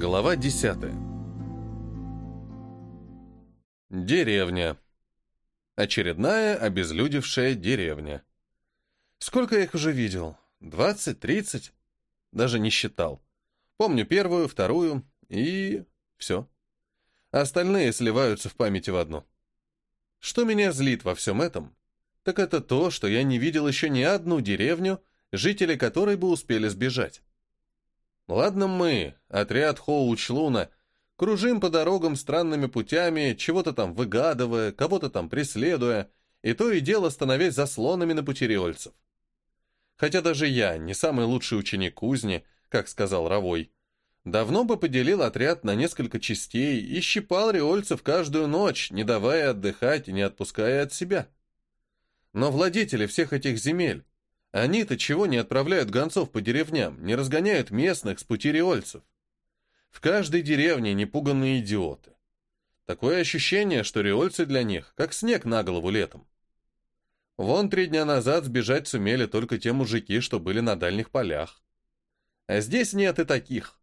Глава 10. Деревня. Очередная обезлюдевшая деревня. Сколько я их уже видел? Двадцать, тридцать? Даже не считал. Помню первую, вторую и... все. Остальные сливаются в памяти в одну. Что меня злит во всем этом, так это то, что я не видел еще ни одну деревню, жители которой бы успели сбежать. Ладно мы, отряд Хоучлуна, кружим по дорогам странными путями, чего-то там выгадывая, кого-то там преследуя, и то и дело становясь заслонами на пути риольцев. Хотя даже я, не самый лучший ученик кузни, как сказал Равой, давно бы поделил отряд на несколько частей и щипал риольцев каждую ночь, не давая отдыхать и не отпуская от себя. Но владетели всех этих земель, они-то чего не отправляют гонцов по деревням, не разгоняют местных с пути риольцев? В каждой деревне непуганные идиоты. Такое ощущение, что риольцы для них, как снег на голову летом. Вон три дня назад сбежать сумели только те мужики, что были на дальних полях. А здесь нет и таких.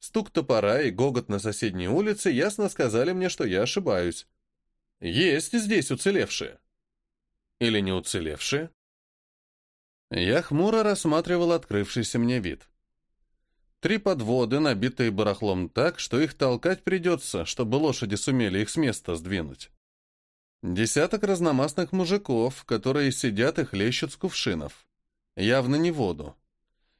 Стук топора и гогот на соседней улице ясно сказали мне, что я ошибаюсь. Есть здесь уцелевшие. Или не уцелевшие? Я хмуро рассматривал открывшийся мне вид. Три подводы, набитые барахлом так, что их толкать придется, чтобы лошади сумели их с места сдвинуть. Десяток разномастных мужиков, которые сидят и хлещут с кувшинов. Явно не воду.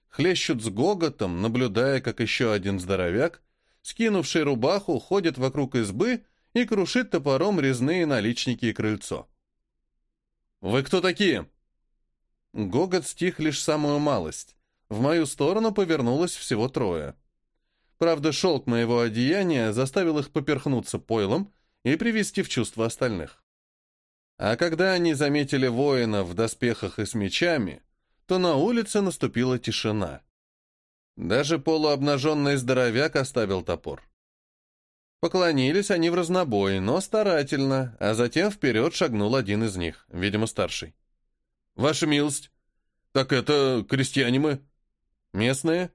Хлещут с гоготом, наблюдая, как еще один здоровяк, скинувший рубаху, ходит вокруг избы и крушит топором резные наличники и крыльцо. «Вы кто такие?» Гогот стих лишь самую малость. В мою сторону повернулось всего трое. Правда, шелк моего одеяния заставил их поперхнуться пойлом и привести в чувство остальных. А когда они заметили воина в доспехах и с мечами, то на улице наступила тишина. Даже полуобнаженный здоровяк оставил топор. Поклонились они в разнобой, но старательно, а затем вперед шагнул один из них, видимо, старший. «Ваша милость!» «Так это крестьяне мы?» «Местные?»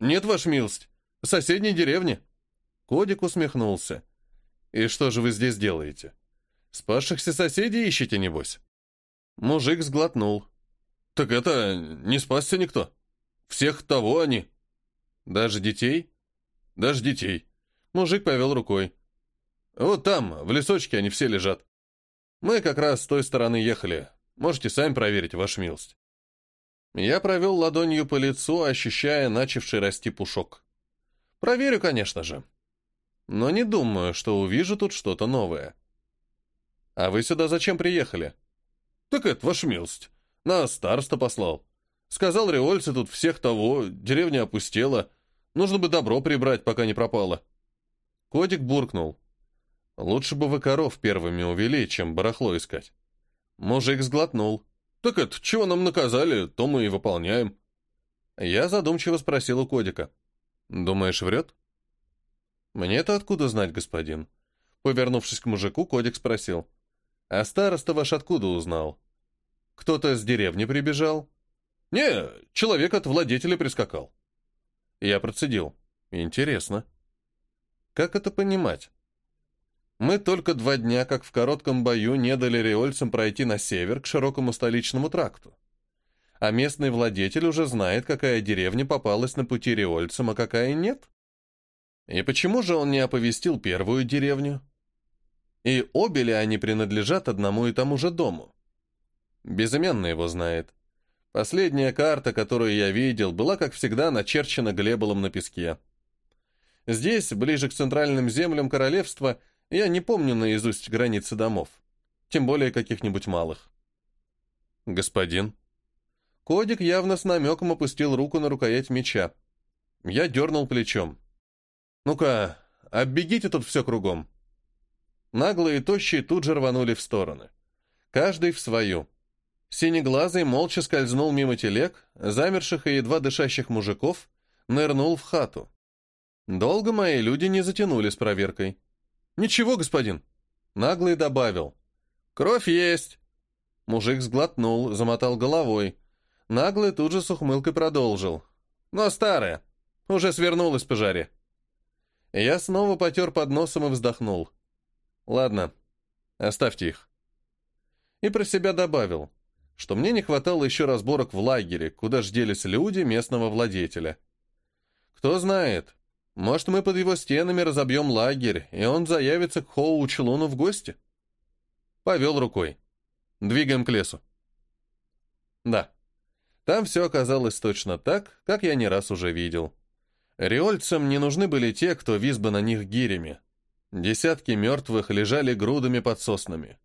«Нет, ваша милость. Соседней деревни». Кодик усмехнулся. «И что же вы здесь делаете? Спасшихся соседей ищете, небось?» Мужик сглотнул. «Так это не спасся никто. Всех того они». «Даже детей?» «Даже детей». Мужик повел рукой. «Вот там, в лесочке они все лежат. Мы как раз с той стороны ехали. Можете сами проверить, ваша милость. Я провел ладонью по лицу, ощущая начавший расти пушок. Проверю, конечно же. Но не думаю, что увижу тут что-то новое. А вы сюда зачем приехали? Так это, ваша милость. Нас староста послал. Сказал, риольцы тут всех того, деревня опустела. Нужно бы добро прибрать, пока не пропало. Кодик буркнул. Лучше бы вы коров первыми увели, чем барахло искать. Мужик сглотнул. «Так это, чего нам наказали, то мы и выполняем». Я задумчиво спросил у Кодика. «Думаешь, врет?» «Мне-то откуда знать, господин?» Повернувшись к мужику, Кодик спросил. «А староста ваш откуда узнал? Кто-то с деревни прибежал?» «Не, человек от владетеля прискакал». Я процедил. «Интересно. Как это понимать?» Мы только два дня, как в коротком бою, не дали риольцам пройти на север к широкому столичному тракту. А местный владетель уже знает, какая деревня попалась на пути риольцам, а какая нет. И почему же он не оповестил первую деревню? И обе ли они принадлежат одному и тому же дому? Безыменно его знает. Последняя карта, которую я видел, была, как всегда, начерчена глеболом на песке. Здесь, ближе к центральным землям королевства, я не помню наизусть границы домов, тем более каких-нибудь малых. Господин. Кодик явно с намеком опустил руку на рукоять меча. Я дернул плечом. «Ну-ка, оббегите тут все кругом». Наглые и тощие тут же рванули в стороны. Каждый в свою. Синеглазый молча скользнул мимо телег, замерших и едва дышащих мужиков, нырнул в хату. Долго мои люди не затянули с проверкой. «Ничего, господин». Наглый добавил. «Кровь есть». Мужик сглотнул, замотал головой. Наглый тут же с ухмылкой продолжил. «Но старая. Уже свернулась по жаре. Я снова потер под носом и вздохнул. Ладно, оставьте их. И про себя добавил, что мне не хватало еще разборок в лагере, куда жделись люди местного владетеля. Кто знает, может, мы под его стенами разобьем лагерь, и он заявится к Хоу Челуну в гости? Повел рукой. Двигаем к лесу. Да, там все оказалось точно так, как я не раз уже видел. Риольцам не нужны были те, кто виз на них гирями. Десятки мертвых лежали грудами под соснами.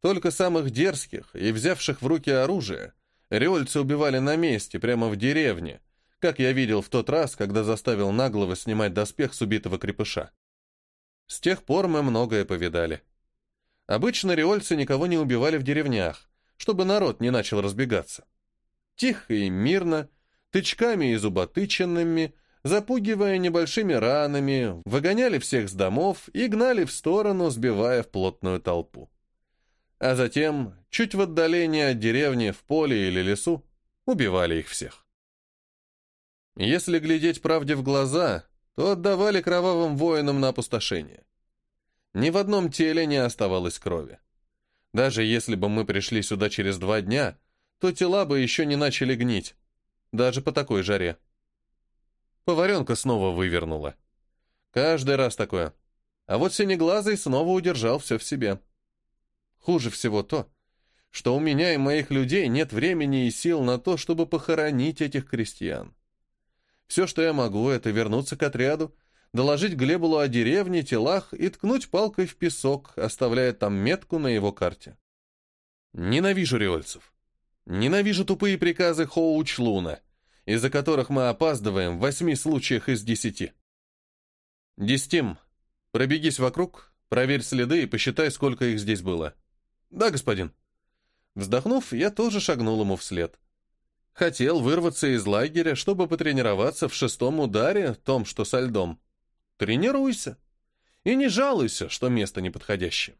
Только самых дерзких и взявших в руки оружие риольцы убивали на месте, прямо в деревне, как я видел в тот раз, когда заставил наглого снимать доспех с убитого крепыша. С тех пор мы многое повидали. Обычно риольцы никого не убивали в деревнях, чтобы народ не начал разбегаться. Тихо и мирно, тычками и зуботыченными, запугивая небольшими ранами, выгоняли всех с домов и гнали в сторону, сбивая в плотную толпу. А затем, чуть в отдалении от деревни, в поле или лесу, убивали их всех. Если глядеть правде в глаза, то отдавали кровавым воинам на опустошение. Ни в одном теле не оставалось крови. Даже если бы мы пришли сюда через два дня, то тела бы еще не начали гнить, даже по такой жаре. Поваренка снова вывернула. Каждый раз такое. А вот синеглазый снова удержал все в себе. Хуже всего то, что у меня и моих людей нет времени и сил на то, чтобы похоронить этих крестьян. Все, что я могу, это вернуться к отряду, доложить Глебулу о деревне, телах и ткнуть палкой в песок, оставляя там метку на его карте. Ненавижу риольцев. Ненавижу тупые приказы Хоучлуна, из-за которых мы опаздываем в восьми случаях из десяти. Десятим, пробегись вокруг, проверь следы и посчитай, сколько их здесь было. Да, господин. Вздохнув, я тоже шагнул ему вслед. Хотел вырваться из лагеря, чтобы потренироваться в шестом ударе, том, что со льдом. Тренируйся. И не жалуйся, что место неподходящее.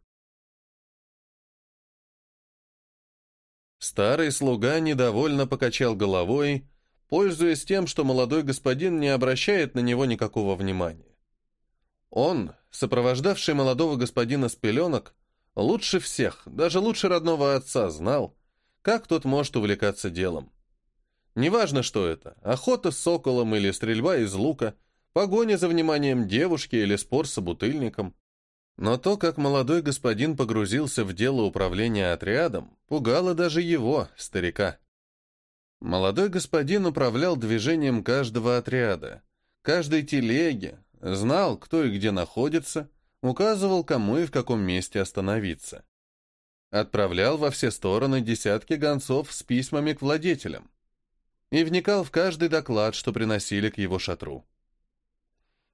Старый слуга недовольно покачал головой, пользуясь тем, что молодой господин не обращает на него никакого внимания. Он, сопровождавший молодого господина с пеленок, лучше всех, даже лучше родного отца, знал, как тот может увлекаться делом. Неважно, что это – охота с соколом или стрельба из лука, погоня за вниманием девушки или спор с собутыльником. Но то, как молодой господин погрузился в дело управления отрядом, пугало даже его, старика. Молодой господин управлял движением каждого отряда, каждой телеги, знал, кто и где находится, указывал, кому и в каком месте остановиться. Отправлял во все стороны десятки гонцов с письмами к владетелям и вникал в каждый доклад, что приносили к его шатру.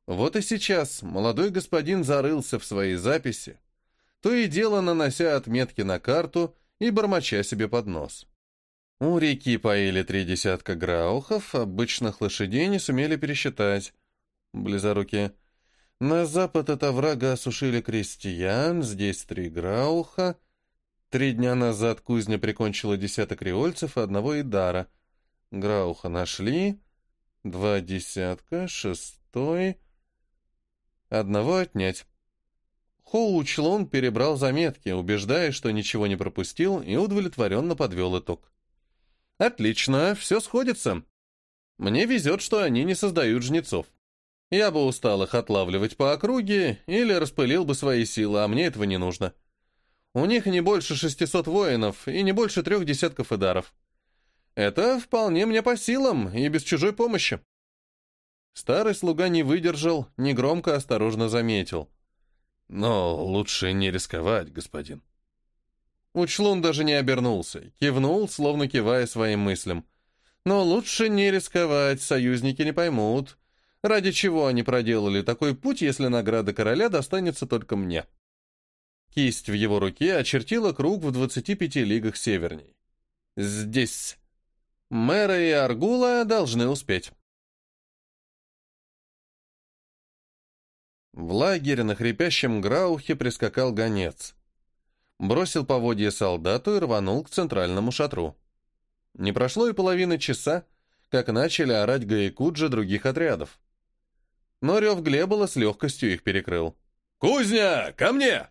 Вот и сейчас молодой господин зарылся в свои записи, то и дело нанося отметки на карту и бормоча себе под нос. У реки поили три десятка граухов, обычных лошадей не сумели пересчитать. Близоруки. На запад от оврага осушили крестьян, здесь три грауха. Три дня назад кузня прикончила десяток риольцев и одного идара — Грауха нашли. Два десятка, шестой. Одного отнять. Хоу Члон перебрал заметки, убеждая, что ничего не пропустил, и удовлетворенно подвел итог. «Отлично, все сходится. Мне везет, что они не создают жнецов. Я бы устал их отлавливать по округе или распылил бы свои силы, а мне этого не нужно. У них не больше шестисот воинов и не больше трех десятков идаров. Это вполне мне по силам и без чужой помощи. Старый слуга не выдержал, негромко осторожно заметил. Но лучше не рисковать, господин. Учлун даже не обернулся, кивнул, словно кивая своим мыслям. Но лучше не рисковать, союзники не поймут. Ради чего они проделали такой путь, если награда короля достанется только мне? Кисть в его руке очертила круг в 25 лигах северней. Здесь. Мэра и Аргула должны успеть. В лагерь на хрипящем граухе прискакал гонец. Бросил поводье солдату и рванул к центральному шатру. Не прошло и половины часа, как начали орать гаякуджи других отрядов. но рев Глебола с легкостью их перекрыл. «Кузня, ко мне!»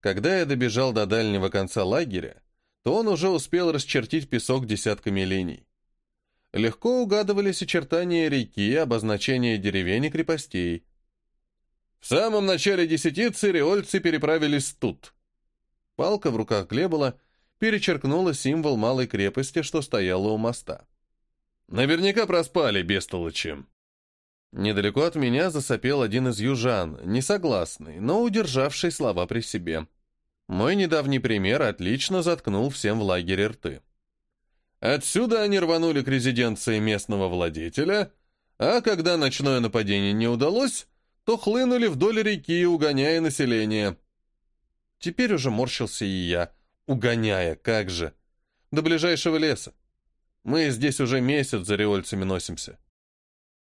Когда я добежал до дальнего конца лагеря, то он уже успел расчертить песок десятками линий. Легко угадывались очертания реки, обозначения деревень и крепостей. В самом начале десятицы риольцы переправились тут. Палка в руках Глебола перечеркнула символ малой крепости, что стояла у моста. Наверняка проспали, бестолочи. Недалеко от меня засопел один из южан, несогласный, но удержавший слова при себе. Мой недавний пример отлично заткнул всем в лагере рты. Отсюда они рванули к резиденции местного владетеля, а когда ночное нападение не удалось, то хлынули вдоль реки, угоняя население. Теперь уже морщился и я, угоняя, как же. До ближайшего леса. Мы здесь уже месяц за риольцами носимся.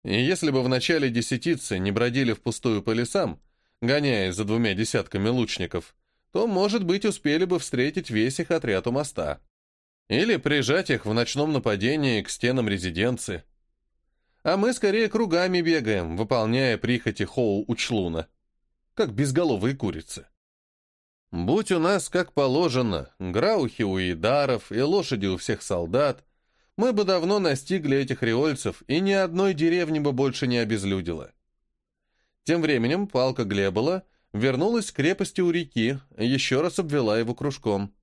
И если бы в начале десятицы не бродили впустую по лесам, гоняясь за двумя десятками лучников, то, может быть, успели бы встретить весь их отряд у моста. Или прижать их в ночном нападении к стенам резиденции. А мы скорее кругами бегаем, выполняя прихоти Хоу-Учлуна, как безголовые курицы. Будь у нас, как положено, граухи у идаров и лошади у всех солдат, мы бы давно настигли этих риольцев, и ни одной деревни бы больше не обезлюдило. Тем временем палка Глебола вернулась к крепости у реки, еще раз обвела его кружком.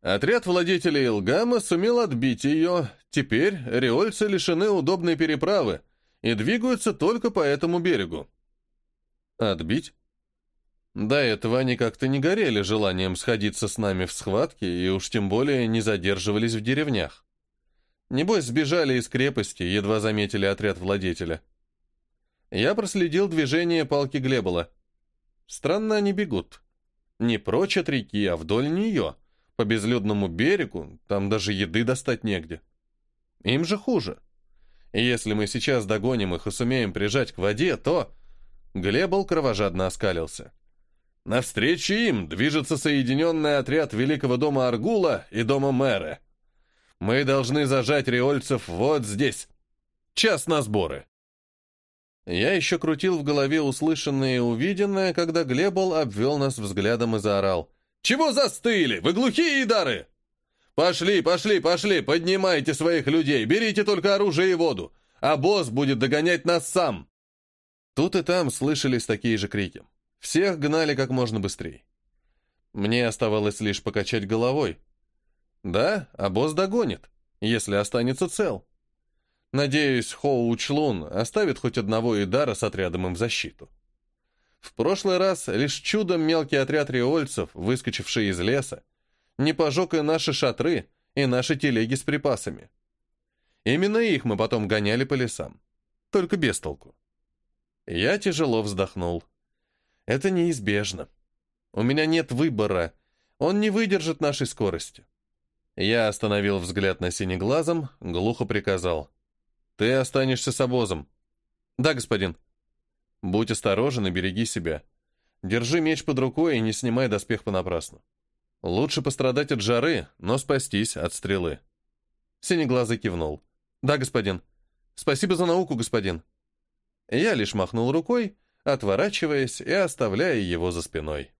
Отряд владетелей Илгама сумел отбить ее, теперь риольцы лишены удобной переправы и двигаются только по этому берегу. Отбить? До этого они как-то не горели желанием сходиться с нами в схватке и уж тем более не задерживались в деревнях. Небось, сбежали из крепости, едва заметили отряд владетеля. Я проследил движение палки Глебола. Странно они бегут. Не прочь от реки, а вдоль нее. По безлюдному берегу, там даже еды достать негде. Им же хуже. Если мы сейчас догоним их и сумеем прижать к воде, то... Глебол кровожадно оскалился. Навстречу им движется соединенный отряд Великого дома Аргула и дома мэра. Мы должны зажать риольцев вот здесь. Час на сборы. Я еще крутил в голове услышанное и увиденное, когда Глебол обвел нас взглядом и заорал. «Чего застыли? Вы глухие идары? Пошли, пошли, пошли, поднимайте своих людей, берите только оружие и воду, а босс будет догонять нас сам!» Тут и там слышались такие же крики. Всех гнали как можно быстрее. Мне оставалось лишь покачать головой. Да, а босс догонит, если останется цел. Надеюсь, Хоу Учлун оставит хоть одного Идара с отрядом им в защиту. В прошлый раз лишь чудом мелкий отряд риольцев, выскочивший из леса, не пожег и наши шатры, и наши телеги с припасами. Именно их мы потом гоняли по лесам. Только без толку. Я тяжело вздохнул. Это неизбежно. У меня нет выбора. Он не выдержит нашей скорости. Я остановил взгляд на синеглазом, глухо приказал. «Ты останешься с обозом». «Да, господин». «Будь осторожен и береги себя. Держи меч под рукой и не снимай доспех понапрасну. Лучше пострадать от жары, но спастись от стрелы». Синеглазый кивнул. «Да, господин. Спасибо за науку, господин». Я лишь махнул рукой, отворачиваясь и оставляя его за спиной.